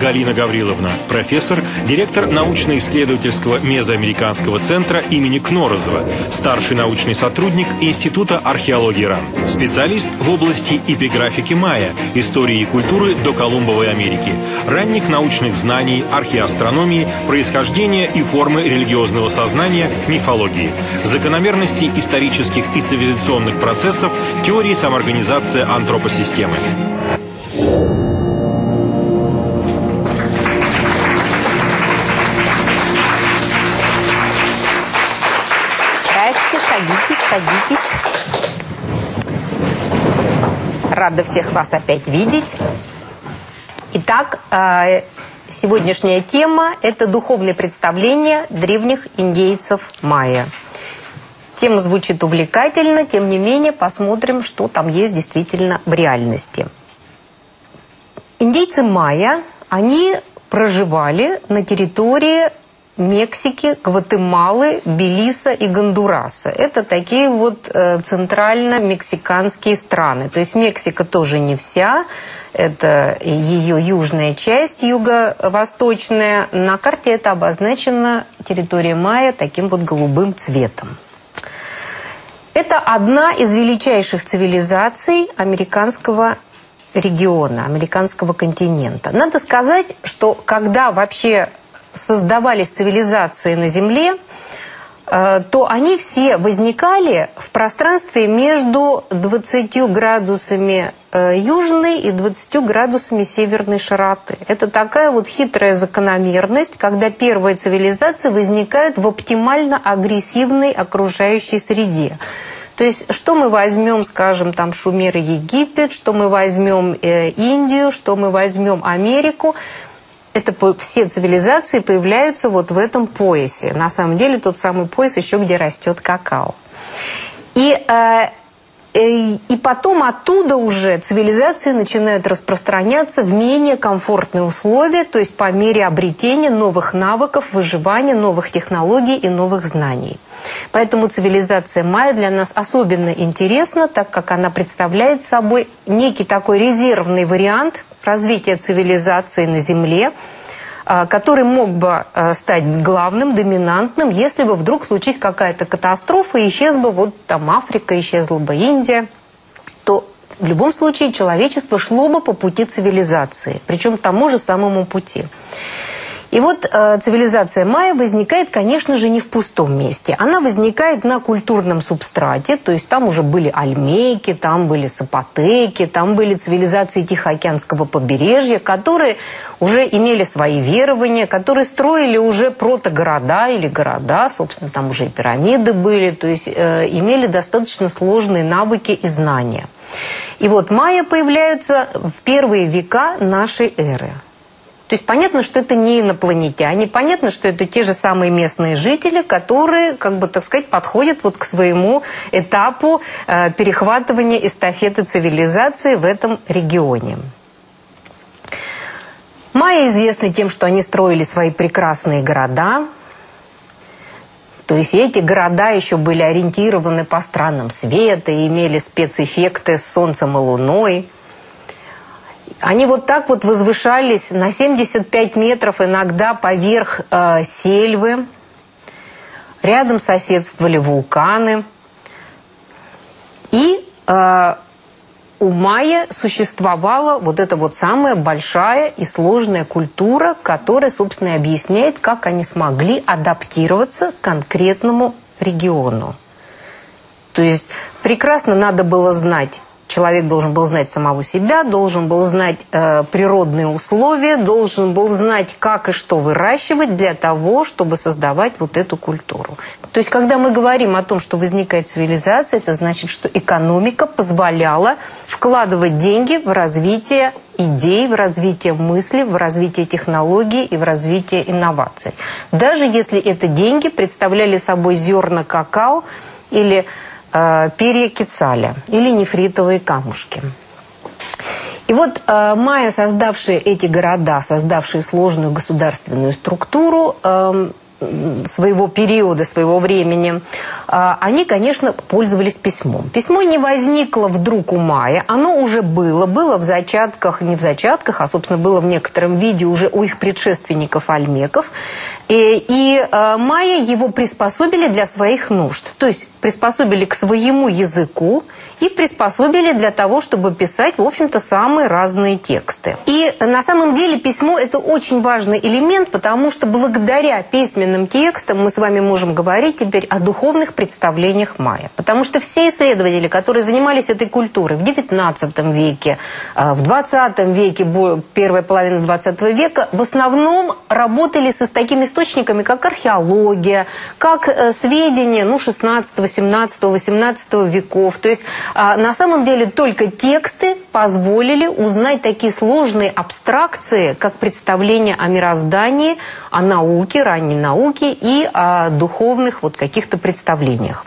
Галина Гавриловна, профессор, директор научно-исследовательского мезоамериканского центра имени Кнорозова, старший научный сотрудник Института археологии РАН, специалист в области эпиграфики майя, истории и культуры до Колумбовой Америки, ранних научных знаний, археоастрономии, происхождения и формы религиозного сознания, мифологии, закономерностей исторических и цивилизационных процессов, теории самоорганизации антропосистемы. Рада всех вас опять видеть. Итак, э, сегодняшняя тема – это духовные представления древних индейцев майя. Тема звучит увлекательно, тем не менее посмотрим, что там есть действительно в реальности. Индейцы майя, они проживали на территории Мексики, Гватемалы, Белиса и Гондураса. Это такие вот э, центрально-мексиканские страны. То есть Мексика тоже не вся, это ее южная часть, юго-восточная. На карте это обозначена территория Майя таким вот голубым цветом. Это одна из величайших цивилизаций американского региона, американского континента. Надо сказать, что когда вообще создавались цивилизации на Земле, э, то они все возникали в пространстве между 20 градусами э, южной и 20 градусами северной широты. Это такая вот хитрая закономерность, когда первые цивилизации возникают в оптимально агрессивной окружающей среде. То есть, что мы возьмем, скажем, там Шумер и Египет, что мы возьмем э, Индию, что мы возьмем Америку – это все цивилизации появляются вот в этом поясе. На самом деле тот самый пояс еще, где растет какао. И э, Э, и потом оттуда уже цивилизации начинают распространяться в менее комфортные условия, то есть по мере обретения новых навыков, выживания, новых технологий и новых знаний. Поэтому цивилизация майя для нас особенно интересна, так как она представляет собой некий такой резервный вариант развития цивилизации на Земле, а, который мог бы а, стать главным, доминантным, если бы вдруг случилась какая-то катастрофа, и исчез бы вот там Африка, исчезла бы Индия, то в любом случае человечество шло бы по пути цивилизации, причем тому же самому пути. И вот э, цивилизация майя возникает, конечно же, не в пустом месте. Она возникает на культурном субстрате, то есть там уже были альмейки, там были сапотеки, там были цивилизации Тихоокеанского побережья, которые уже имели свои верования, которые строили уже протогорода или города, собственно, там уже и пирамиды были, то есть э, имели достаточно сложные навыки и знания. И вот майя появляются в первые века нашей эры. То есть понятно, что это не инопланетяне, понятно, что это те же самые местные жители, которые, как бы так сказать, подходят вот к своему этапу э, перехватывания эстафеты цивилизации в этом регионе. Майя известны тем, что они строили свои прекрасные города. То есть эти города еще были ориентированы по странам света, и имели спецэффекты с Солнцем и Луной – они вот так вот возвышались на 75 метров иногда поверх э, сельвы. Рядом соседствовали вулканы. И э, у майя существовала вот эта вот самая большая и сложная культура, которая, собственно, и объясняет, как они смогли адаптироваться к конкретному региону. То есть прекрасно надо было знать Человек должен был знать самого себя, должен был знать э, природные условия, должен был знать, как и что выращивать для того, чтобы создавать вот эту культуру. То есть, когда мы говорим о том, что возникает цивилизация, это значит, что экономика позволяла вкладывать деньги в развитие идей, в развитие мысли, в развитие технологий и в развитие инноваций. Даже если это деньги представляли собой зерна какао или Э, перья кицаля или нефритовые камушки. И вот э, майя, создавшие эти города, создавшие сложную государственную структуру, э, своего периода, своего времени, а, они, конечно, пользовались письмом. Письмо не возникло вдруг у Майя, оно уже было, было в зачатках, не в зачатках, а, собственно, было в некотором виде уже у их предшественников альмеков. И, Майя его приспособили для своих нужд, то есть приспособили к своему языку, и приспособили для того, чтобы писать, в общем-то, самые разные тексты. И на самом деле письмо – это очень важный элемент, потому что благодаря письменным текстам мы с вами можем говорить теперь о духовных представлениях майя. Потому что все исследователи, которые занимались этой культурой в XIX веке, э, в XX веке, первая половина XX века, в основном работали с такими источниками, как археология, как э, сведения ну, 16, 17, 18 веков. То есть а на самом деле только тексты позволили узнать такие сложные абстракции, как представление о мироздании, о науке, ранней науке и о духовных вот каких-то представлениях.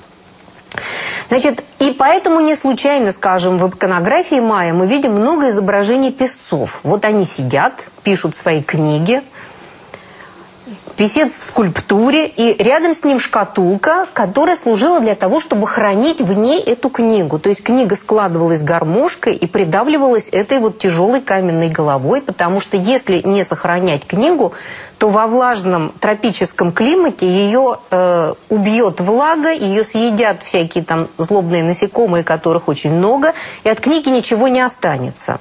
Значит, и поэтому не случайно, скажем, в иконографии Майя мы видим много изображений песцов. Вот они сидят, пишут свои книги, писец в скульптуре, и рядом с ним шкатулка, которая служила для того, чтобы хранить в ней эту книгу. То есть книга складывалась гармошкой и придавливалась этой вот тяжелой каменной головой, потому что если не сохранять книгу, то во влажном тропическом климате ее э, убьет влага, ее съедят всякие там злобные насекомые, которых очень много, и от книги ничего не останется.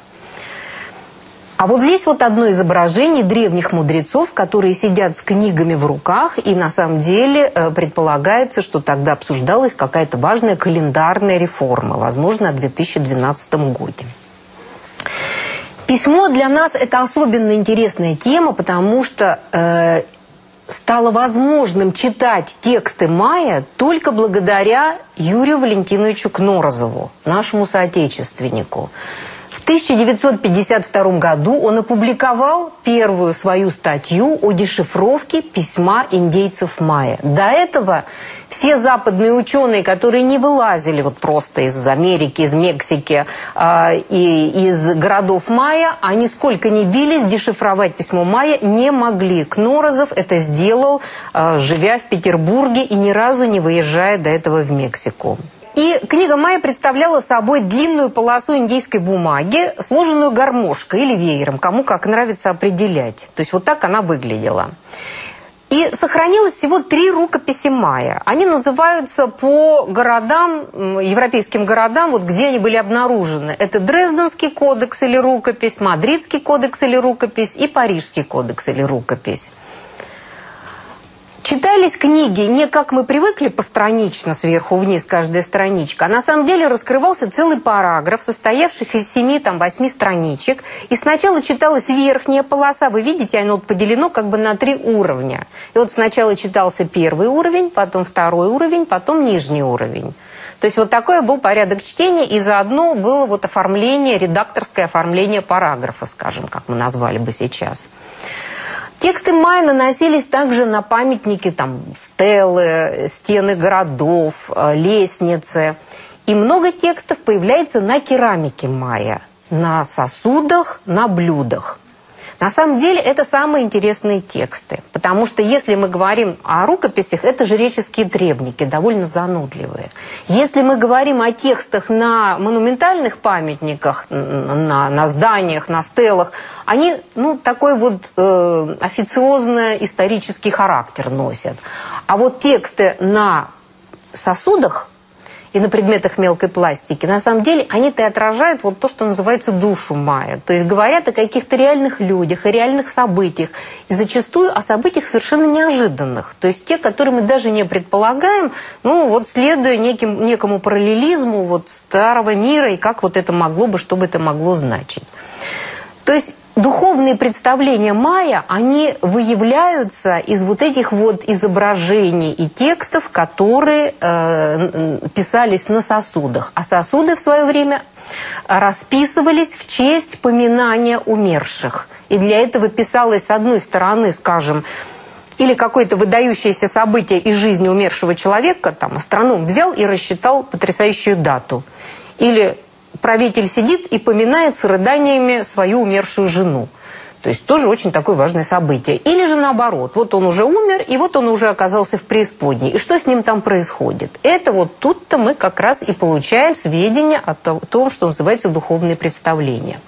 А вот здесь вот одно изображение древних мудрецов, которые сидят с книгами в руках, и на самом деле э, предполагается, что тогда обсуждалась какая-то важная календарная реформа, возможно, о 2012 годе. Письмо для нас это особенно интересная тема, потому что э, стало возможным читать тексты Майя только благодаря Юрию Валентиновичу Кнорозову, нашему соотечественнику. В 1952 году он опубликовал первую свою статью о дешифровке письма индейцев майя. До этого все западные ученые, которые не вылазили вот просто из Америки, из Мексики э, и из городов майя, они сколько ни бились, дешифровать письмо майя не могли. Кнорозов это сделал, э, живя в Петербурге и ни разу не выезжая до этого в Мексику. И книга Майя представляла собой длинную полосу индийской бумаги, сложенную гармошкой или веером, кому как нравится определять. То есть вот так она выглядела. И сохранилось всего три рукописи Майя. Они называются по городам, европейским городам, вот где они были обнаружены. Это Дрезденский кодекс или рукопись, Мадридский кодекс или рукопись и Парижский кодекс или рукопись. Читались книги не как мы привыкли постранично, сверху вниз каждая страничка, а на самом деле раскрывался целый параграф, состоявший из семи, там, восьми страничек. И сначала читалась верхняя полоса, вы видите, оно поделено как бы на три уровня. И вот сначала читался первый уровень, потом второй уровень, потом нижний уровень. То есть вот такой был порядок чтения, и заодно было вот оформление, редакторское оформление параграфа, скажем, как мы назвали бы сейчас. Тексты майя наносились также на памятники, там, стелы, стены городов, э, лестницы. И много текстов появляется на керамике майя, на сосудах, на блюдах. На самом деле это самые интересные тексты, потому что если мы говорим о рукописях, это жреческие требники, довольно занудливые. Если мы говорим о текстах на монументальных памятниках, на, на зданиях, на стелах, они ну, такой вот э, официозно-исторический характер носят. А вот тексты на сосудах и на предметах мелкой пластики, на самом деле они-то отражают вот то, что называется душу майя. То есть говорят о каких-то реальных людях, о реальных событиях. И зачастую о событиях совершенно неожиданных. То есть те, которые мы даже не предполагаем, ну вот следуя неким, некому параллелизму вот старого мира и как вот это могло бы, что бы это могло значить. То есть духовные представления майя, они выявляются из вот этих вот изображений и текстов, которые э, писались на сосудах. А сосуды в свое время расписывались в честь поминания умерших. И для этого писалось, с одной стороны, скажем, или какое-то выдающееся событие из жизни умершего человека, там астроном взял и рассчитал потрясающую дату. Или правитель сидит и поминает с рыданиями свою умершую жену. То есть тоже очень такое важное событие. Или же наоборот, вот он уже умер, и вот он уже оказался в преисподней. И что с ним там происходит? Это вот тут-то мы как раз и получаем сведения о том, что называется духовные представления.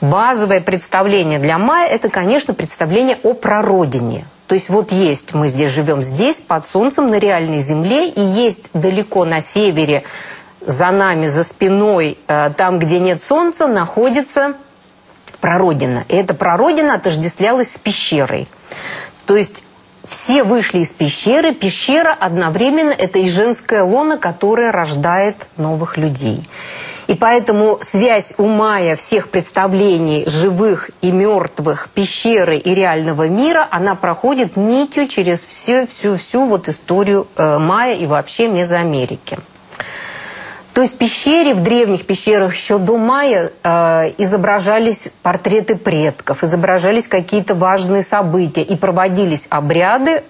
Базовое представление для Майя – это, конечно, представление о прародине. То есть вот есть, мы здесь живем здесь, под солнцем, на реальной земле, и есть далеко на севере, за нами, за спиной, э, там, где нет солнца, находится прародина. И эта прародина отождествлялась с пещерой. То есть все вышли из пещеры. Пещера одновременно это и женская лона, которая рождает новых людей. И поэтому связь у Майя всех представлений живых и мертвых, пещеры и реального мира, она проходит нитью через всю, всю, всю вот историю э, Майя и вообще Мезоамерики. То есть в пещере, в древних пещерах еще до мая э, изображались портреты предков, изображались какие-то важные события и проводились обряды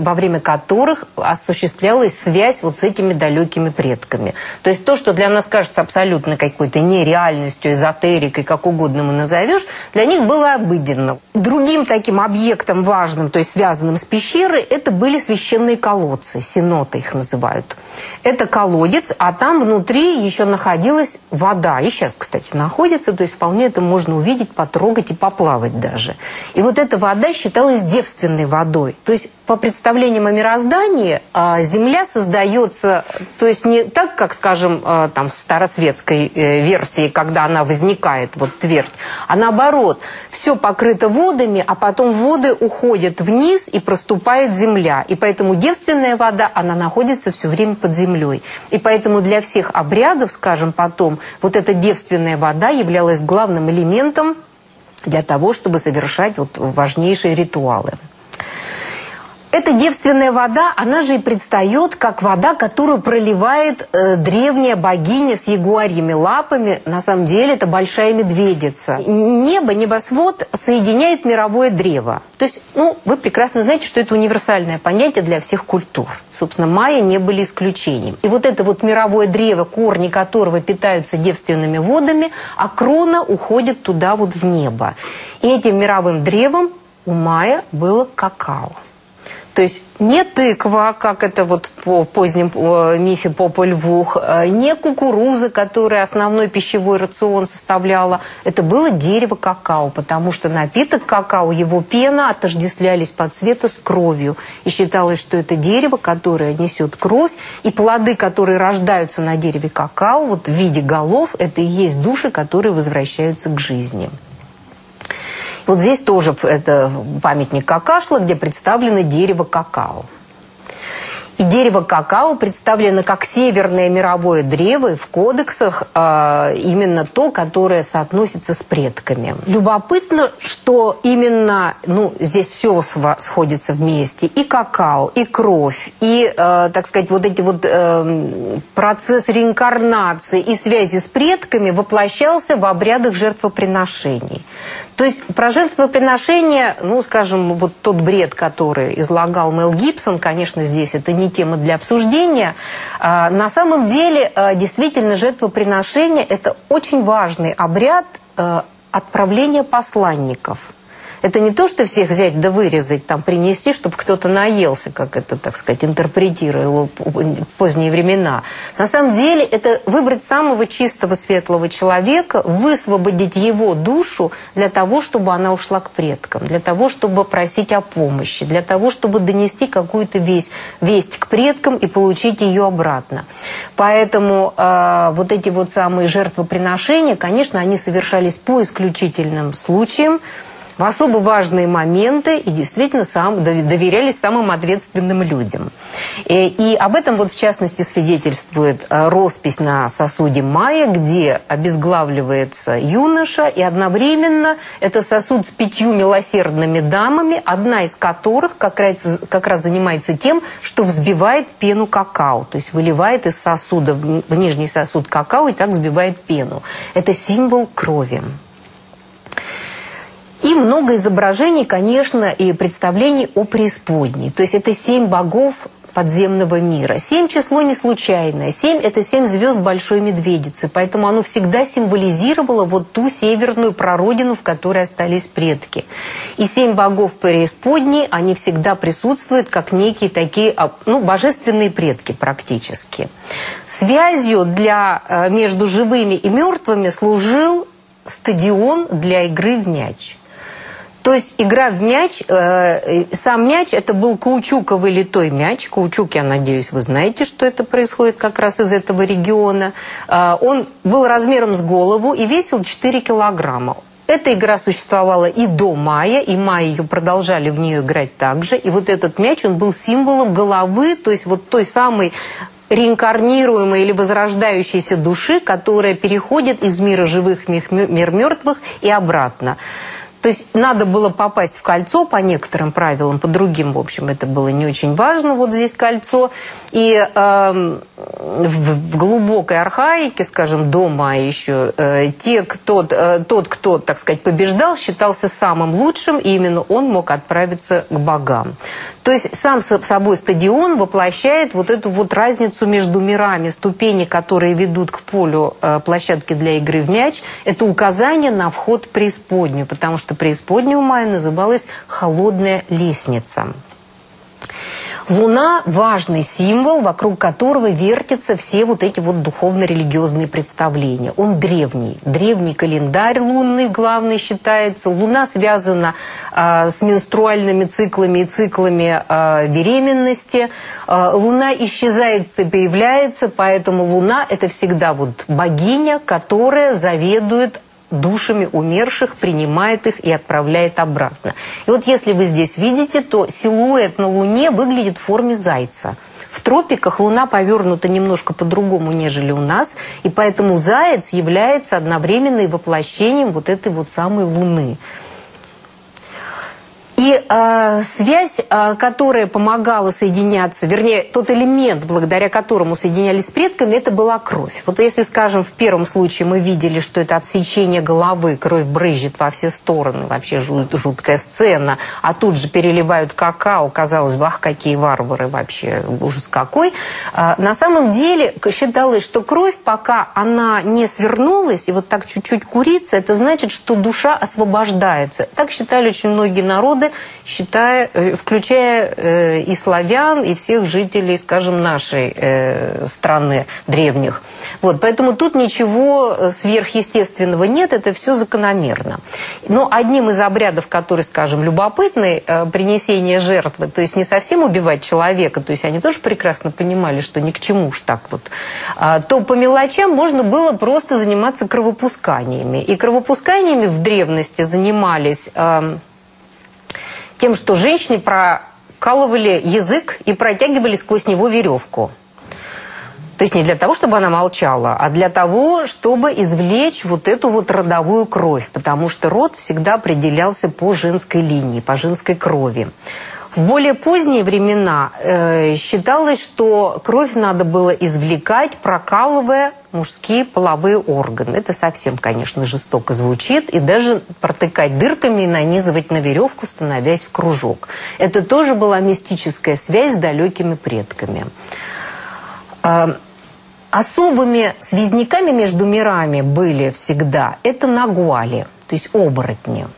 во время которых осуществлялась связь вот с этими далекими предками. То есть то, что для нас кажется абсолютно какой-то нереальностью, эзотерикой, как угодно мы назовешь, для них было обыденно. Другим таким объектом важным, то есть связанным с пещерой, это были священные колодцы, синоты их называют. Это колодец, а там внутри еще находилась вода. И сейчас, кстати, находится, то есть вполне это можно увидеть, потрогать и поплавать даже. И вот эта вода считалась девственной водой. То есть по представлениям о мироздании а, Земля создается, то есть не так, как, скажем, а, там в старосветской э, версии, когда она возникает, вот твердь, а наоборот, все покрыто водами, а потом воды уходят вниз и проступает Земля. И поэтому девственная вода, она находится все время под землей. И поэтому для всех обрядов, скажем, потом, вот эта девственная вода являлась главным элементом для того, чтобы совершать вот важнейшие ритуалы. Эта девственная вода, она же и предстает как вода, которую проливает э, древняя богиня с ягуарьими лапами. На самом деле это большая медведица. Небо, небосвод соединяет мировое древо. То есть, ну, вы прекрасно знаете, что это универсальное понятие для всех культур. Собственно, майя не были исключением. И вот это вот мировое древо, корни которого питаются девственными водами, а крона уходит туда вот в небо. И этим мировым древом у майя было какао. То есть не тыква, как это вот в позднем э, мифе Попа Львух, э, не кукуруза, которая основной пищевой рацион составляла. Это было дерево какао, потому что напиток какао, его пена отождествлялись по цвету с кровью. И считалось, что это дерево, которое несет кровь, и плоды, которые рождаются на дереве какао, вот в виде голов, это и есть души, которые возвращаются к жизни. Вот здесь тоже это памятник Какашла, где представлено дерево какао. И дерево какао представлено как северное мировое древо в кодексах э, именно то, которое соотносится с предками. Любопытно, что именно, ну, здесь все сходится вместе. И какао, и кровь, и, э, так сказать, вот эти вот э, процесс реинкарнации и связи с предками воплощался в обрядах жертвоприношений. То есть про жертвоприношение, ну, скажем, вот тот бред, который излагал Мел Гибсон, конечно, здесь это не тема для обсуждения. А, на самом деле, а, действительно, жертвоприношение – это очень важный обряд а, отправления посланников – это не то, что всех взять да вырезать, там, принести, чтобы кто-то наелся, как это, так сказать, интерпретировал в поздние времена. На самом деле это выбрать самого чистого, светлого человека, высвободить его душу для того, чтобы она ушла к предкам, для того, чтобы просить о помощи, для того, чтобы донести какую-то весть, весть к предкам и получить ее обратно. Поэтому э, вот эти вот самые жертвоприношения, конечно, они совершались по исключительным случаям, в особо важные моменты и действительно сам, доверялись самым ответственным людям. И, э, и об этом вот в частности свидетельствует э, роспись на сосуде Майя, где обезглавливается юноша, и одновременно это сосуд с пятью милосердными дамами, одна из которых как раз, как раз занимается тем, что взбивает пену какао, то есть выливает из сосуда в нижний сосуд какао и так взбивает пену. Это символ крови. И много изображений, конечно, и представлений о преисподней. То есть это семь богов подземного мира. Семь число не случайное. Семь – это семь звезд Большой Медведицы, поэтому оно всегда символизировало вот ту северную прародину, в которой остались предки. И семь богов преисподней, они всегда присутствуют как некие такие а, ну, божественные предки практически. Связью для, э, между живыми и мертвыми служил стадион для игры в мяч. То есть игра в мяч, э, сам мяч это был каучуковый литой мяч. Каучук, я надеюсь, вы знаете, что это происходит как раз из этого региона. Э, он был размером с голову и весил 4 килограмма. Эта игра существовала и до мая, и мая ее продолжали в нее играть также. И вот этот мяч, он был символом головы, то есть вот той самой реинкарнируемой или возрождающейся души, которая переходит из мира живых в мир мертвых и обратно. То есть надо было попасть в кольцо по некоторым правилам, по другим, в общем, это было не очень важно, вот здесь кольцо. И э, в, в глубокой архаике, скажем, дома еще, э, те, кто, э, тот, кто, так сказать, побеждал, считался самым лучшим, и именно он мог отправиться к богам. То есть сам собой стадион воплощает вот эту вот разницу между мирами, ступени, которые ведут к полю э, площадки для игры в мяч, это указание на вход в преисподнюю, потому что преисподняя у Майя называлась «холодная лестница». Луна – важный символ, вокруг которого вертятся все вот эти вот духовно-религиозные представления. Он древний. Древний календарь лунный главный считается. Луна связана э, с менструальными циклами и циклами э, беременности. Э, луна исчезает и появляется, поэтому Луна – это всегда вот богиня, которая заведует душами умерших, принимает их и отправляет обратно. И вот если вы здесь видите, то силуэт на Луне выглядит в форме зайца. В тропиках Луна повернута немножко по-другому, нежели у нас, и поэтому заяц является одновременно и воплощением вот этой вот самой Луны. И э, связь, э, которая помогала соединяться, вернее, тот элемент, благодаря которому соединялись предками, это была кровь. Вот если, скажем, в первом случае мы видели, что это отсечение головы, кровь брызжет во все стороны, вообще жут, жуткая сцена, а тут же переливают какао, казалось бы, ах, какие варвары вообще, ужас какой. Э, на самом деле считалось, что кровь, пока она не свернулась и вот так чуть-чуть курится, это значит, что душа освобождается. Так считали очень многие народы, считая, э, включая э, и славян, и всех жителей, скажем, нашей э, страны древних. Вот, поэтому тут ничего сверхъестественного нет, это все закономерно. Но одним из обрядов, который, скажем, любопытный, принесение жертвы, то есть не совсем убивать человека, то есть они тоже прекрасно понимали, что ни к чему уж так вот, а, то по мелочам можно было просто заниматься кровопусканиями. И кровопусканиями в древности занимались тем, что женщине прокалывали язык и протягивали сквозь него веревку. То есть не для того, чтобы она молчала, а для того, чтобы извлечь вот эту вот родовую кровь, потому что род всегда определялся по женской линии, по женской крови. В более поздние времена э, считалось, что кровь надо было извлекать, прокалывая мужские половые органы. Это совсем, конечно, жестоко звучит. И даже протыкать дырками и нанизывать на веревку, становясь в кружок. Это тоже была мистическая связь с далекими предками. Э, особыми связняками между мирами были всегда это нагуали, то есть оборотни.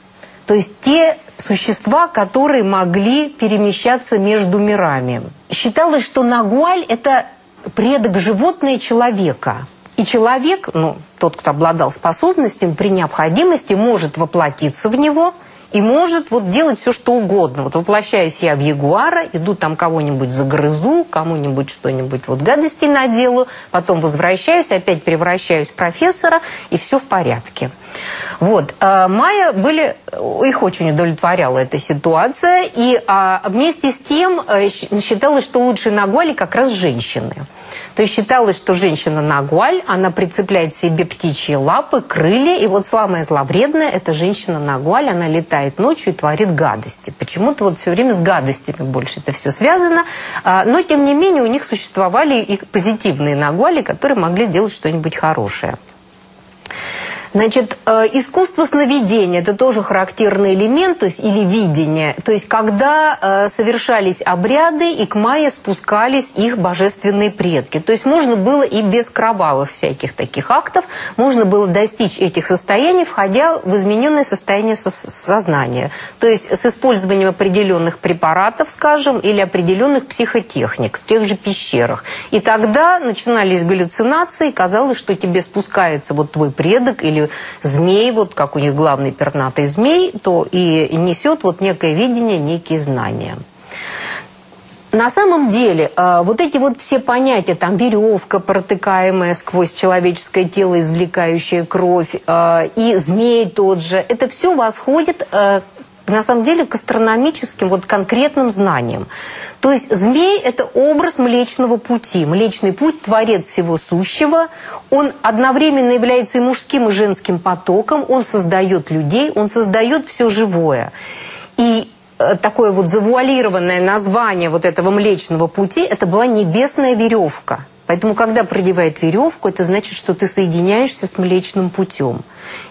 То есть те существа, которые могли перемещаться между мирами. Считалось, что Нагуаль – это предок животного человека. И человек, ну, тот, кто обладал способностями, при необходимости может воплотиться в него – и может вот делать все, что угодно. Вот воплощаюсь я в ягуара, иду там кого-нибудь загрызу, кому-нибудь что-нибудь вот гадости наделаю, потом возвращаюсь, опять превращаюсь в профессора, и все в порядке. Вот. А майя были, их очень удовлетворяла эта ситуация, и а, вместе с тем э, считалось, что лучшие нагуали как раз женщины. То есть считалось, что женщина Нагуаль, она прицепляет себе птичьи лапы, крылья, и вот самая зловредная – это женщина Нагуаль, она летает ночью и творит гадости. Почему-то вот все время с гадостями больше это все связано, а, но тем не менее у них существовали и позитивные Нагуали, которые могли сделать что-нибудь хорошее. Значит, э, искусство сновидения – это тоже характерный элемент, то есть или видение. То есть когда э, совершались обряды, и к Майе спускались их божественные предки. То есть можно было и без кровавых всяких таких актов, можно было достичь этих состояний, входя в измененное состояние сознания. То есть с использованием определенных препаратов, скажем, или определенных психотехник в тех же пещерах. И тогда начинались галлюцинации, казалось, что тебе спускается вот твой предок или змей, вот как у них главный пернатый змей, то и несет вот некое видение, некие знания. На самом деле, э, вот эти вот все понятия, там веревка, протыкаемая сквозь человеческое тело, извлекающая кровь, э, и змей тот же, это все восходит э, на самом деле к астрономическим вот конкретным знаниям. То есть змей – это образ Млечного Пути. Млечный Путь – творец всего сущего. Он одновременно является и мужским, и женским потоком. Он создает людей, он создает все живое. И э, такое вот завуалированное название вот этого Млечного Пути – это была небесная веревка – Поэтому, когда продевает веревку, это значит, что ты соединяешься с Млечным путем.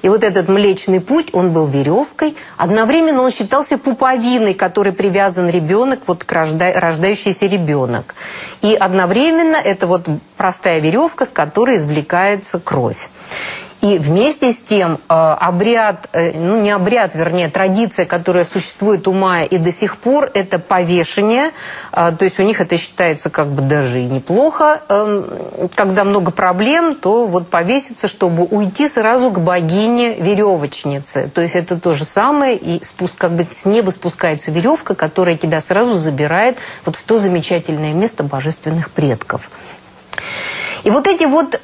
И вот этот Млечный путь, он был веревкой. Одновременно он считался пуповиной, которой привязан ребенок, вот к рожда... рождающийся ребенок. И одновременно это вот простая веревка, с которой извлекается кровь. И вместе с тем э, обряд, э, ну не обряд, вернее, традиция, которая существует у майя и до сих пор, это повешение. Э, то есть у них это считается как бы даже и неплохо. Эм, когда много проблем, то вот повеситься, чтобы уйти сразу к богине веревочницы. То есть это то же самое, и спуск, как бы с неба спускается веревка, которая тебя сразу забирает вот в то замечательное место божественных предков. И вот эти вот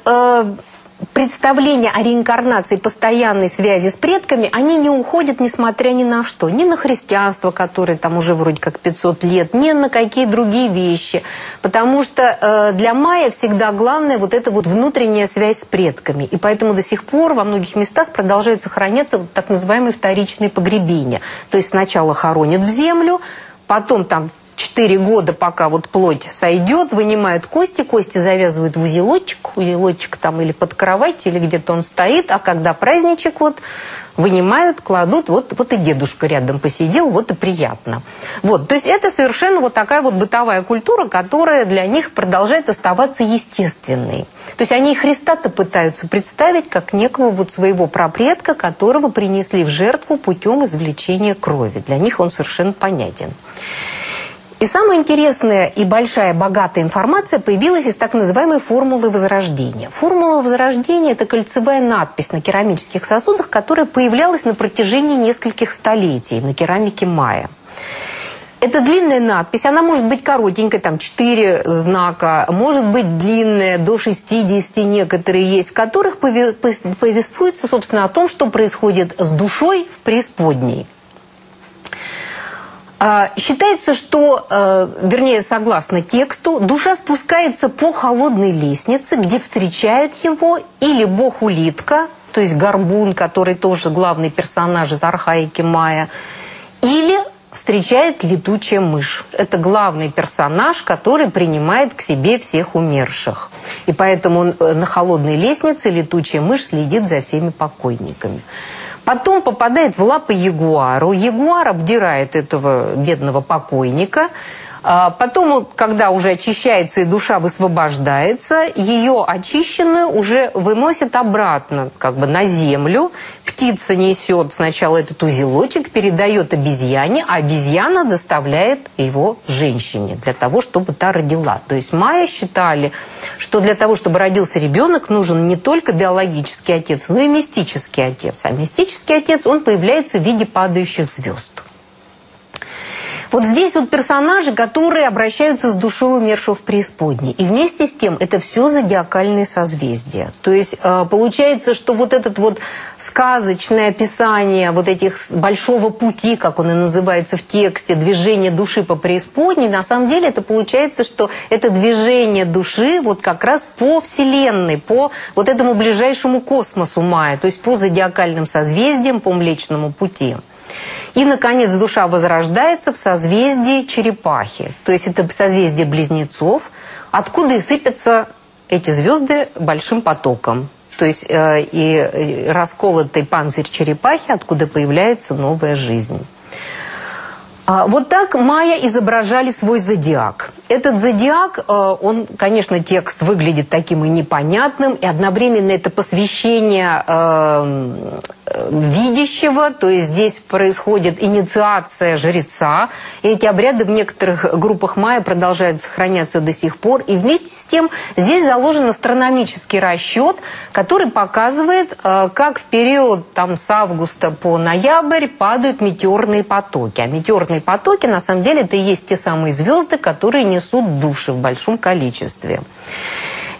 представления о реинкарнации, постоянной связи с предками, они не уходят, несмотря ни на что. Ни на христианство, которое там уже вроде как 500 лет, ни на какие другие вещи. Потому что э, для майя всегда главное вот эта вот внутренняя связь с предками. И поэтому до сих пор во многих местах продолжают сохраняться вот так называемые вторичные погребения. То есть сначала хоронят в землю, потом там 4 года, пока вот плоть сойдет, вынимают кости, кости завязывают в узелочек, узелочек там или под кровать, или где-то он стоит, а когда праздничек вот вынимают, кладут, вот, вот и дедушка рядом посидел, вот и приятно. Вот, то есть это совершенно вот такая вот бытовая культура, которая для них продолжает оставаться естественной. То есть они Христа-то пытаются представить как некого вот своего прапредка, которого принесли в жертву путем извлечения крови. Для них он совершенно понятен. И самая интересная и большая, богатая информация появилась из так называемой формулы возрождения. Формула возрождения – это кольцевая надпись на керамических сосудах, которая появлялась на протяжении нескольких столетий на керамике майя. Это длинная надпись, она может быть коротенькая, там 4 знака, может быть длинная, до 60 некоторые есть, в которых повествуется, собственно, о том, что происходит с душой в преисподней. А, считается, что, э, вернее, согласно тексту, душа спускается по холодной лестнице, где встречают его или бог-улитка, то есть горбун, который тоже главный персонаж из архаики Майя, или встречает летучая мышь. Это главный персонаж, который принимает к себе всех умерших. И поэтому э, на холодной лестнице летучая мышь следит за всеми покойниками. Потом попадает в лапы ягуару. Ягуар обдирает этого бедного покойника. А потом, когда уже очищается и душа высвобождается, ее очищенную уже выносят обратно как бы на землю. Птица несет сначала этот узелочек, передает обезьяне, а обезьяна доставляет его женщине для того, чтобы та родила. То есть майя считали, что для того, чтобы родился ребенок, нужен не только биологический отец, но и мистический отец. А мистический отец, он появляется в виде падающих звезд. Вот здесь вот персонажи, которые обращаются с душой умершего в преисподней. И вместе с тем это все зодиакальные созвездия. То есть э, получается, что вот этот вот сказочное описание вот этих большого пути, как он и называется в тексте, движение души по преисподней, на самом деле это получается, что это движение души вот как раз по Вселенной, по вот этому ближайшему космосу Майя, то есть по зодиакальным созвездиям, по Млечному пути. И, наконец, душа возрождается в созвездии черепахи. То есть это созвездие близнецов, откуда и сыпятся эти звезды большим потоком. то есть э, и расколотый панцирь черепахи, откуда появляется новая жизнь. А, вот так майя изображали свой зодиак. Этот зодиак, э, он, конечно, текст выглядит таким и непонятным, и одновременно это посвящение э, видящего, то есть здесь происходит инициация жреца. И эти обряды в некоторых группах майя продолжают сохраняться до сих пор. И вместе с тем здесь заложен астрономический расчет, который показывает, э, как в период там, с августа по ноябрь падают метеорные потоки. А метеорные потоки, на самом деле, это и есть те самые звезды, которые несут души в большом количестве.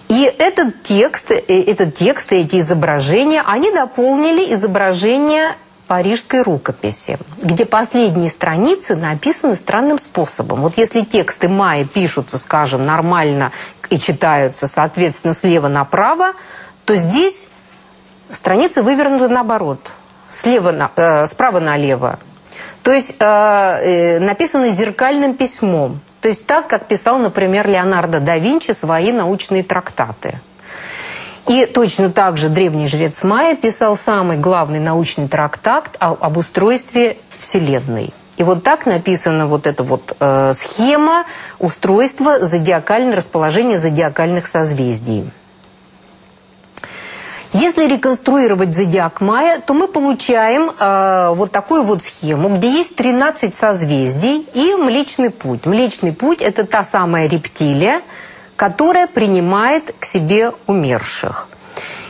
И этот текст, э, этот текст и эти изображения, они дополнили изображения парижской рукописи, где последние страницы написаны странным способом. Вот если тексты майя пишутся, скажем, нормально и читаются, соответственно, слева направо, то здесь страницы вывернуты наоборот, слева на, э, справа налево. То есть э, э, написаны зеркальным письмом. То есть так, как писал, например, Леонардо да Винчи свои научные трактаты. И точно так же древний жрец Майя писал самый главный научный трактат об устройстве Вселенной. И вот так написана вот эта вот э, схема устройства зодиакального расположения зодиакальных созвездий. Если реконструировать зодиак Майя, то мы получаем э, вот такую вот схему, где есть 13 созвездий и Млечный Путь. Млечный Путь – это та самая рептилия, которая принимает к себе умерших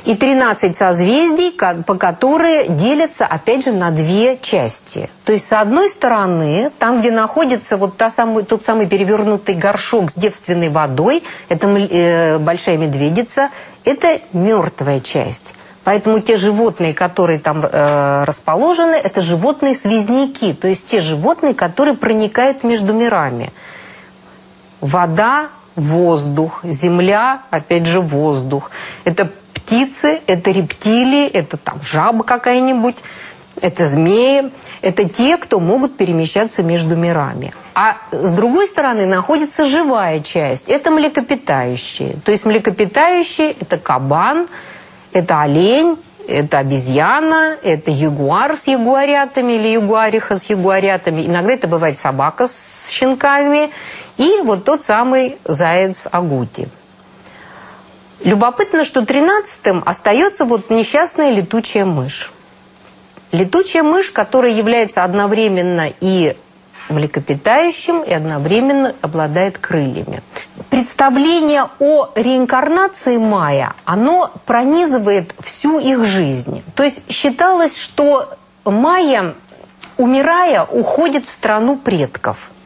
и 13 созвездий, по которые делятся, опять же, на две части. То есть, с одной стороны, там, где находится вот та самый, тот самый перевернутый горшок с девственной водой, это э, большая медведица, это мертвая часть. Поэтому те животные, которые там э, расположены, это животные-связники, то есть те животные, которые проникают между мирами. Вода, воздух, земля, опять же, воздух. Это птицы, это рептилии, это там жаба какая-нибудь, это змеи, это те, кто могут перемещаться между мирами. А с другой стороны находится живая часть, это млекопитающие. То есть млекопитающие – это кабан, это олень, это обезьяна, это ягуар с ягуарятами или ягуариха с ягуарятами. Иногда это бывает собака с щенками. И вот тот самый заяц агути – Любопытно, что тринадцатым остается вот несчастная летучая мышь. Летучая мышь, которая является одновременно и млекопитающим и одновременно обладает крыльями. Представление о реинкарнации Майя, оно пронизывает всю их жизнь. То есть считалось, что Майя, умирая, уходит в страну предков –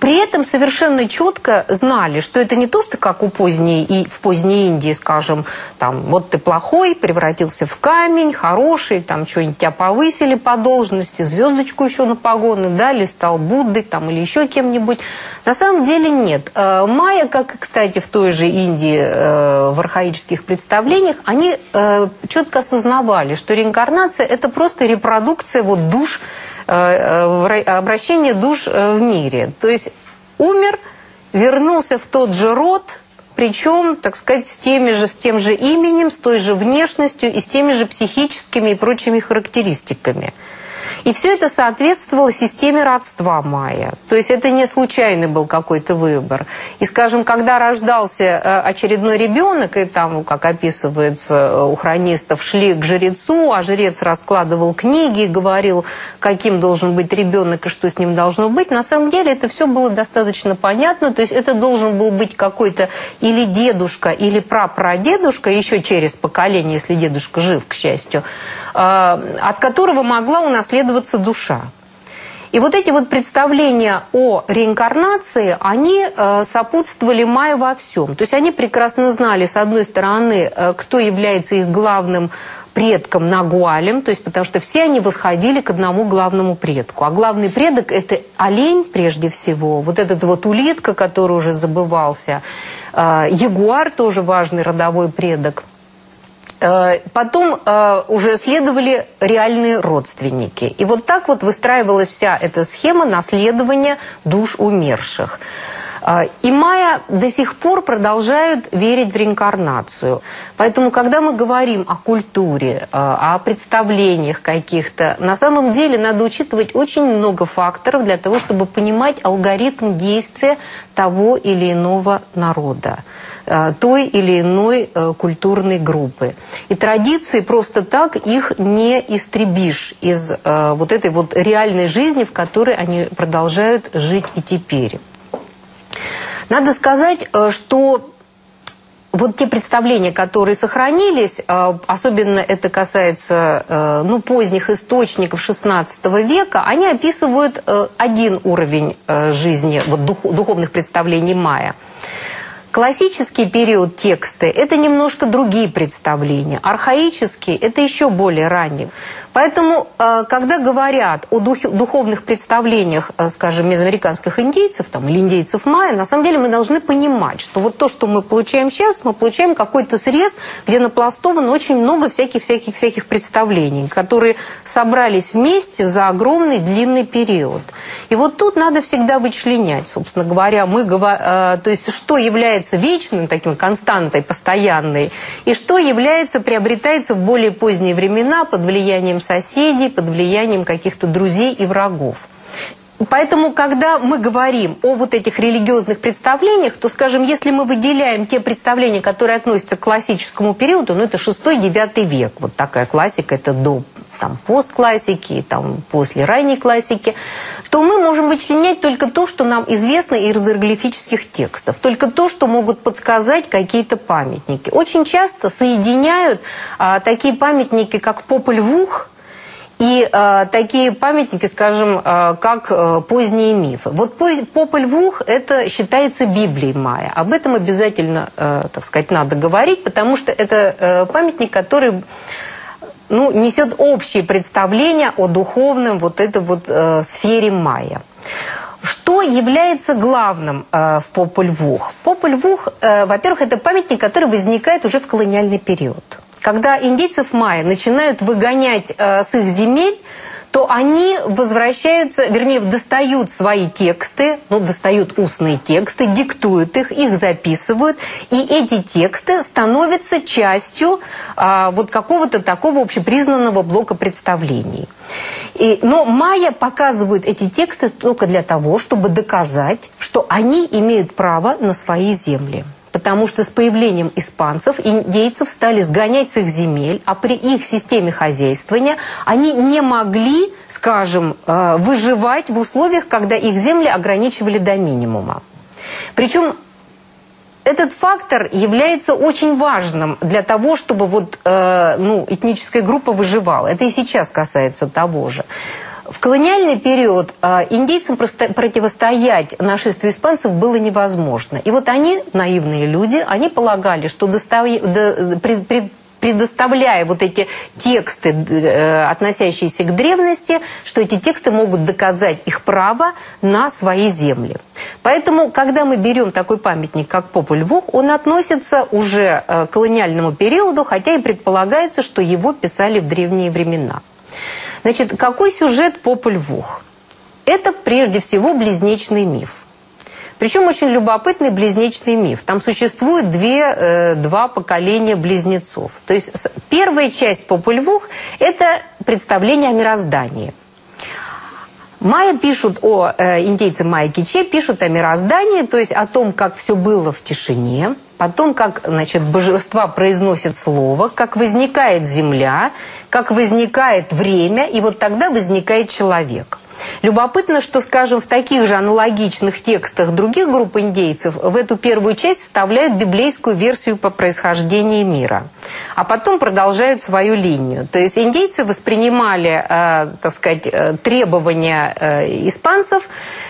при этом совершенно четко знали, что это не то, что как у поздней, и в поздней Индии, скажем, там, вот ты плохой, превратился в камень, хороший, там, что-нибудь тебя повысили по должности, звездочку еще на погоны дали, стал Буддой, там, или еще кем-нибудь. На самом деле нет. Э, майя, как, кстати, в той же Индии э, в архаических представлениях, они э, четко осознавали, что реинкарнация – это просто репродукция вот душ обращение душ в мире. То есть умер, вернулся в тот же род, причем, так сказать, с, теми же, с тем же именем, с той же внешностью и с теми же психическими и прочими характеристиками. И все это соответствовало системе родства майя. То есть это не случайный был какой-то выбор. И, скажем, когда рождался э, очередной ребенок, и там, как описывается э, у хронистов, шли к жрецу, а жрец раскладывал книги и говорил, каким должен быть ребенок и что с ним должно быть, на самом деле это все было достаточно понятно. То есть это должен был быть какой-то или дедушка, или прапрадедушка, еще через поколение, если дедушка жив, к счастью, от которого могла унаследовать исследоваться душа. И вот эти вот представления о реинкарнации, они э, сопутствовали Майе во всем. То есть они прекрасно знали, с одной стороны, э, кто является их главным предком Нагуалем, то есть потому что все они восходили к одному главному предку. А главный предок – это олень прежде всего, вот этот вот улитка, который уже забывался, э, ягуар тоже важный родовой предок – Э, потом э, уже следовали реальные родственники. И вот так вот выстраивалась вся эта схема наследования душ умерших. А, и майя до сих пор продолжают верить в реинкарнацию. Поэтому, когда мы говорим о культуре, о представлениях каких-то, на самом деле надо учитывать очень много факторов для того, чтобы понимать алгоритм действия того или иного народа той или иной э, культурной группы. И традиции просто так их не истребишь из э, вот этой вот реальной жизни, в которой они продолжают жить и теперь. Надо сказать, э, что вот те представления, которые сохранились, э, особенно это касается э, ну, поздних источников XVI века, они описывают один уровень жизни вот, духовных представлений майя. Классический период текста – это немножко другие представления. Архаический – это еще более ранний. Поэтому, э, когда говорят о духовных представлениях, э, скажем, мезоамериканских индейцев там, или индейцев майя, на самом деле мы должны понимать, что вот то, что мы получаем сейчас, мы получаем какой-то срез, где напластовано очень много всяких-всяких-всяких представлений, которые собрались вместе за огромный длинный период. И вот тут надо всегда вычленять, собственно говоря, мы, э, то есть что является является вечным, таким константой, постоянной, и что является, приобретается в более поздние времена под влиянием соседей, под влиянием каких-то друзей и врагов. Поэтому, когда мы говорим о вот этих религиозных представлениях, то, скажем, если мы выделяем те представления, которые относятся к классическому периоду, ну, это 6-9 век, вот такая классика, это до там, постклассики, там, после ранней классики, то мы можем вычленять только то, что нам известно из иероглифических текстов, только то, что могут подсказать какие-то памятники. Очень часто соединяют а, такие памятники, как Пополь-Вух, и э, такие памятники, скажем, э, как э, поздние мифы. Вот Пополь Вух – это считается Библией Майя. Об этом обязательно, э, так сказать, надо говорить, потому что это э, памятник, который ну, несет общее представление о духовном вот этой вот э, сфере майя. Что является главным э, в Попольвух? Попольвух, э, во-первых, это памятник, который возникает уже в колониальный период. Когда индейцев майя начинают выгонять э, с их земель, то они возвращаются, вернее, достают свои тексты, ну, достают устные тексты, диктуют их, их записывают, и эти тексты становятся частью а, вот какого-то такого общепризнанного блока представлений. И, но майя показывают эти тексты только для того, чтобы доказать, что они имеют право на свои земли потому что с появлением испанцев индейцев стали сгонять с их земель, а при их системе хозяйствования они не могли, скажем, э, выживать в условиях, когда их земли ограничивали до минимума. Причем этот фактор является очень важным для того, чтобы вот, э, ну, этническая группа выживала. Это и сейчас касается того же. В колониальный период а, индейцам противостоять нашествию испанцев было невозможно. И вот они, наивные люди, они полагали, что предоставляя вот эти тексты, э, относящиеся к древности, что эти тексты могут доказать их право на свои земли. Поэтому, когда мы берем такой памятник, как Популь Вух, он относится уже э, к колониальному периоду, хотя и предполагается, что его писали в древние времена. Значит, какой сюжет по Львух? Это прежде всего близнечный миф. Причем очень любопытный близнечный миф. Там существует две, э, два поколения близнецов. То есть первая часть Попульвух – это представление о мироздании. Майя пишут о, э, индейцы Майя Киче пишут о мироздании, то есть о том, как все было в тишине, потом, как значит, божества произносят слово, как возникает земля, как возникает время, и вот тогда возникает человек. Любопытно, что, скажем, в таких же аналогичных текстах других групп индейцев в эту первую часть вставляют библейскую версию по происхождению мира, а потом продолжают свою линию. То есть индейцы воспринимали, э, так сказать, э, требования э, испанцев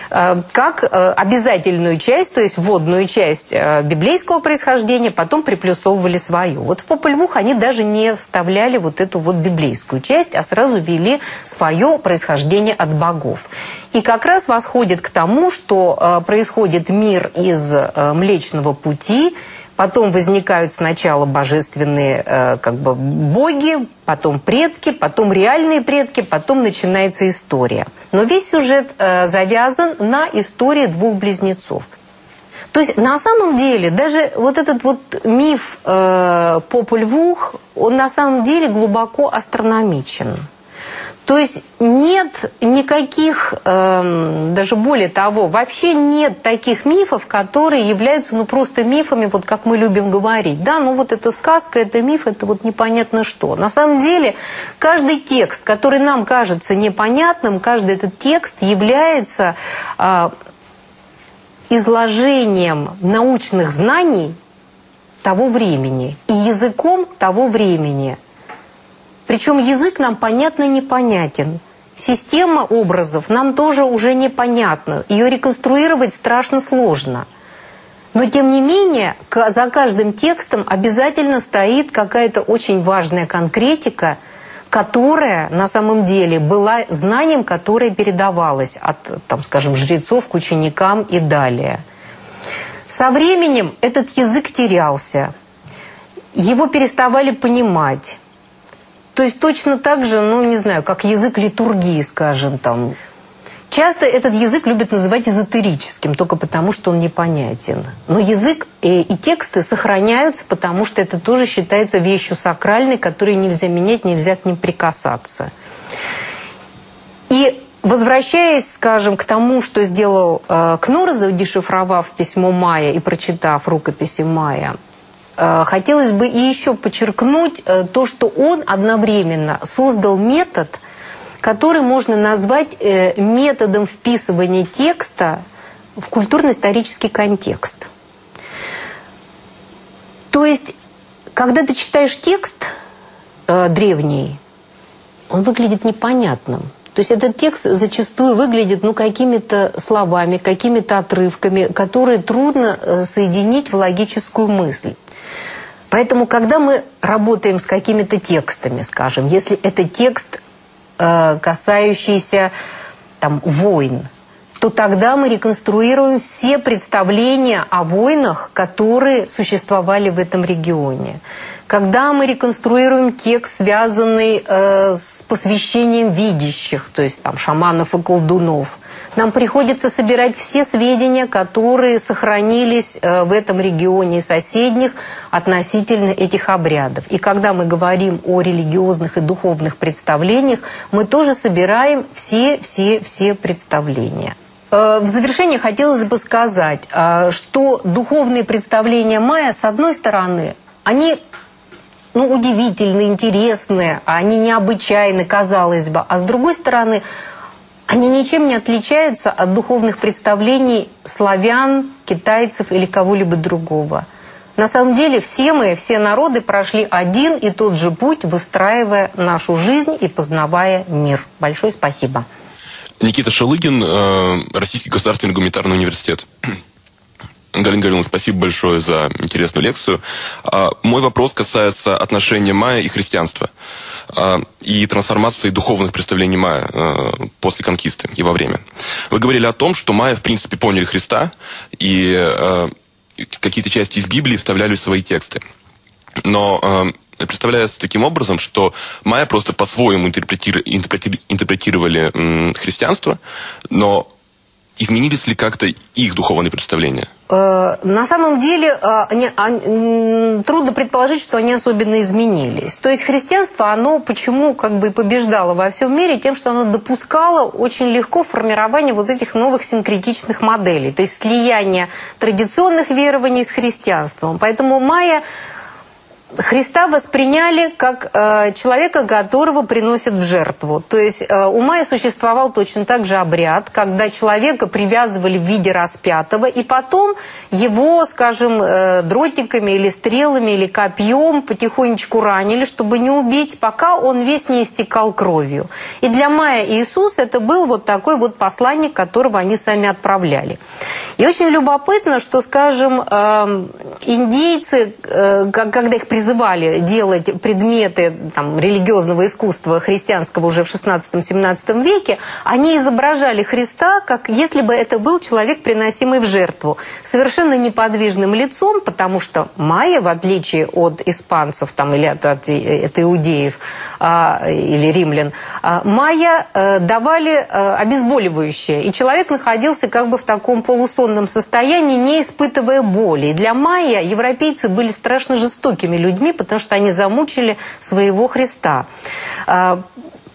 э, как э, обязательную часть, то есть вводную часть э, библейского происхождения, потом приплюсовывали свою. Вот в Попольвух они даже не вставляли вот эту вот библейскую часть, а сразу вели свое происхождение от богов богов. И как раз восходит к тому, что э, происходит мир из э, Млечного Пути, потом возникают сначала божественные э, как бы боги, потом предки, потом реальные предки, потом начинается история. Но весь сюжет завязан на истории двух близнецов. То есть на самом деле даже вот этот вот миф э, Попульвух, он на самом деле глубоко астрономичен. То есть нет никаких, э, даже более того, вообще нет таких мифов, которые являются ну просто мифами, вот как мы любим говорить. Да, ну вот это сказка, это миф, это вот непонятно что. На самом деле каждый текст, который нам кажется непонятным, каждый этот текст является э, изложением научных знаний того времени и языком того времени – причем язык нам понятно непонятен. Система образов нам тоже уже непонятна. Ее реконструировать страшно сложно. Но тем не менее, за каждым текстом обязательно стоит какая-то очень важная конкретика, которая на самом деле была знанием, которое передавалось от, там, скажем, жрецов к ученикам и далее. Со временем этот язык терялся, его переставали понимать. То есть точно так же, ну, не знаю, как язык литургии, скажем, там. Часто этот язык любят называть эзотерическим, только потому, что он непонятен. Но язык и, и тексты сохраняются, потому что это тоже считается вещью сакральной, которую нельзя менять, нельзя к ним прикасаться. И Возвращаясь, скажем, к тому, что сделал э, Кнорзов, дешифровав письмо Мая и прочитав рукописи Мая, Э, хотелось бы и еще подчеркнуть э, то, что он одновременно создал метод, который можно назвать э, методом вписывания текста в культурно-исторический контекст. То есть, когда ты читаешь текст древний, он выглядит непонятным. То есть этот текст зачастую выглядит ну, какими-то словами, какими-то отрывками, которые трудно соединить в логическую мысль. Поэтому, когда мы работаем с какими-то текстами, скажем, если это текст, э, касающийся там, войн, то тогда мы реконструируем все представления о войнах, которые существовали в этом регионе. Когда мы реконструируем текст, связанный э, с посвящением видящих, то есть там шаманов и колдунов, нам приходится собирать все сведения, которые сохранились э, в этом регионе и соседних относительно этих обрядов. И когда мы говорим о религиозных и духовных представлениях, мы тоже собираем все-все-все представления. Э, в завершение хотелось бы сказать, э, что духовные представления майя, с одной стороны, они ну, удивительные, интересные, они необычайны, казалось бы. А с другой стороны, они ничем не отличаются от духовных представлений славян, китайцев или кого-либо другого. На самом деле все мы, все народы прошли один и тот же путь, выстраивая нашу жизнь и познавая мир. Большое спасибо. Никита Шалыгин, э, Российский государственный гуманитарный университет. Галина Гавриловна, спасибо большое за интересную лекцию. А, мой вопрос касается отношения майя и христианства а, и трансформации духовных представлений майя а, после конкисты и во время. Вы говорили о том, что майя в принципе поняли Христа и какие-то части из Библии вставляли в свои тексты. Но представляется таким образом, что майя просто по-своему интерпретировали христианство, но изменились ли как-то их духовные представления? Э, на самом деле э, трудно предположить, что они особенно изменились. То есть христианство, оно почему как бы побеждало во всем мире? Тем, что оно допускало очень легко формирование вот этих новых синкретичных моделей. То есть слияние традиционных верований с христианством. Поэтому майя Христа восприняли как э, человека, которого приносят в жертву. То есть э, у Майя существовал точно так же обряд, когда человека привязывали в виде распятого, и потом его, скажем, э, дротиками или стрелами или копьем потихонечку ранили, чтобы не убить, пока он весь не истекал кровью. И для Майя Иисус это был вот такой вот посланник, которого они сами отправляли. И очень любопытно, что, скажем, э, индейцы, э, когда их призывали делать предметы там, религиозного искусства христианского уже в 16-17 веке, они изображали Христа, как если бы это был человек, приносимый в жертву, совершенно неподвижным лицом, потому что майя, в отличие от испанцев там, или от, от, от иудеев а, или римлян, а, майя а, давали а, обезболивающее, и человек находился как бы в таком полусонном состоянии, не испытывая боли. И для майя европейцы были страшно жестокими людьми, потому что они замучили своего Христа. А,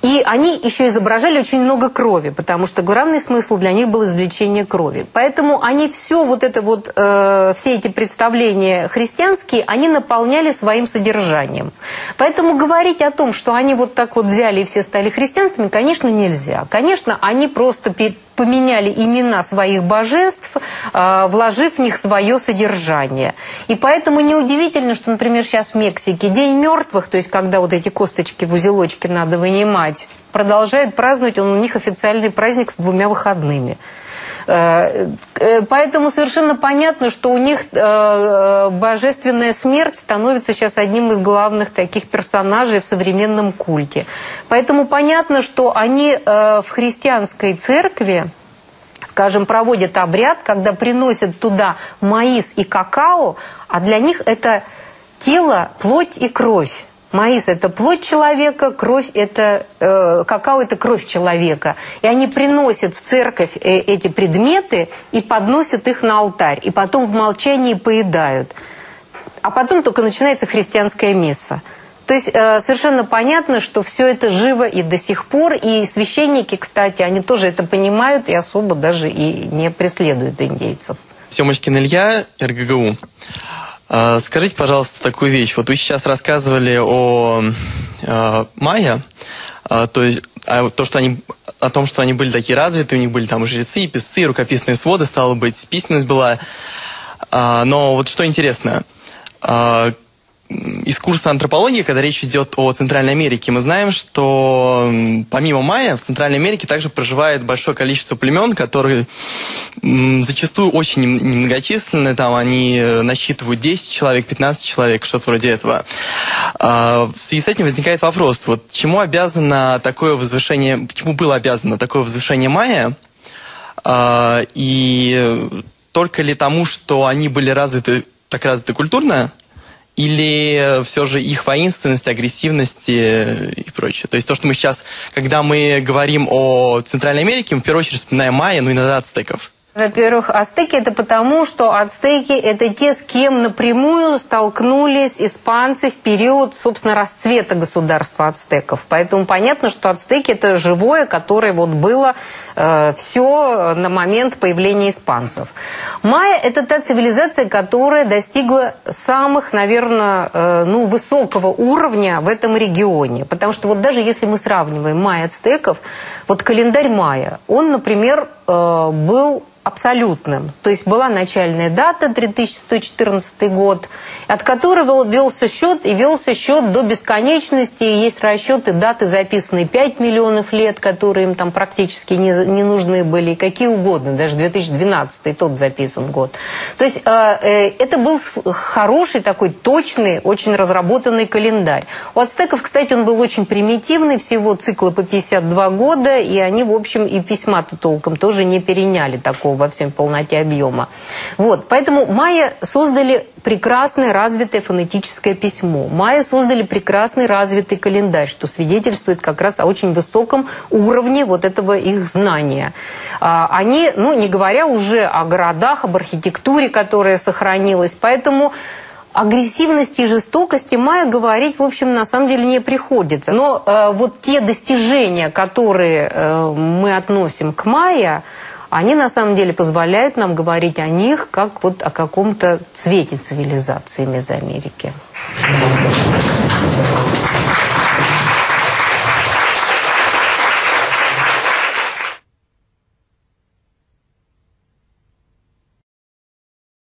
и они еще изображали очень много крови, потому что главный смысл для них был извлечение крови. Поэтому они все вот это вот, э, все эти представления христианские, они наполняли своим содержанием. Поэтому говорить о том, что они вот так вот взяли и все стали христианствами, конечно, нельзя. Конечно, они просто поменяли имена своих божеств, э, вложив в них свое содержание. И поэтому неудивительно, что, например, сейчас в Мексике День мертвых, то есть когда вот эти косточки в узелочке надо вынимать, продолжают праздновать, он у них официальный праздник с двумя выходными. Э, э, поэтому совершенно понятно, что у них божественная смерть становится сейчас одним из главных таких персонажей в современном культе. Поэтому понятно, что они в христианской церкви скажем, проводят обряд, когда приносят туда маис и какао, а для них это тело, плоть и кровь. Маис – это плоть человека, кровь – это э, какао – это кровь человека. И они приносят в церковь э, эти предметы и подносят их на алтарь. И потом в молчании поедают. А потом только начинается христианская месса. То есть э, совершенно понятно, что все это живо и до сих пор. И священники, кстати, они тоже это понимают и особо даже и не преследуют индейцев. Семочкин Илья, РГГУ. Э, скажите, пожалуйста, такую вещь. Вот вы сейчас рассказывали о э, майя, э, то есть а то, что они, о том, что они были такие развитые, у них были там жрецы, писцы, рукописные своды, стало быть, письменность была. Э, но вот что интересно, из курса антропологии, когда речь идет о Центральной Америке, мы знаем, что помимо майя в Центральной Америке также проживает большое количество племен, которые зачастую очень немногочисленны, там они э, насчитывают 10 человек, 15 человек, что-то вроде этого. А, в связи с этим возникает вопрос, вот чему обязано такое возвышение, почему было обязано такое возвышение майя, а, и только ли тому, что они были развиты, так развиты культурно, или все же их воинственность, агрессивность и прочее. То есть то, что мы сейчас, когда мы говорим о Центральной Америке, мы в первую очередь вспоминаем майя, ну иногда ацтеков. Во-первых, ацтеки это потому, что ацтеки это те, с кем напрямую столкнулись испанцы в период, собственно, расцвета государства ацтеков. Поэтому понятно, что ацтеки это живое, которое вот было э, все на момент появления испанцев. Майя это та цивилизация, которая достигла самых, наверное, э, ну, высокого уровня в этом регионе. Потому что вот даже если мы сравниваем майя ацтеков, вот календарь майя, он, например, э, был абсолютным. То есть была начальная дата, 3114 год, от которого велся счет, и велся счет до бесконечности. Есть расчеты, даты записаны 5 миллионов лет, которые им там практически не, не нужны были, какие угодно, даже 2012 тот записан год. То есть э, э, это был хороший такой точный, очень разработанный календарь. У ацтеков, кстати, он был очень примитивный, всего цикла по 52 года, и они, в общем, и письма-то толком тоже не переняли такого во всем полноте объема. Вот, поэтому майя создали прекрасное развитое фонетическое письмо. Майя создали прекрасный развитый календарь, что свидетельствует как раз о очень высоком уровне вот этого их знания. А, они, ну, не говоря уже о городах, об архитектуре, которая сохранилась, поэтому агрессивности и жестокости майя говорить, в общем, на самом деле не приходится. Но э, вот те достижения, которые э, мы относим к майя, они на самом деле позволяют нам говорить о них как вот о каком-то цвете цивилизации Мезоамерики.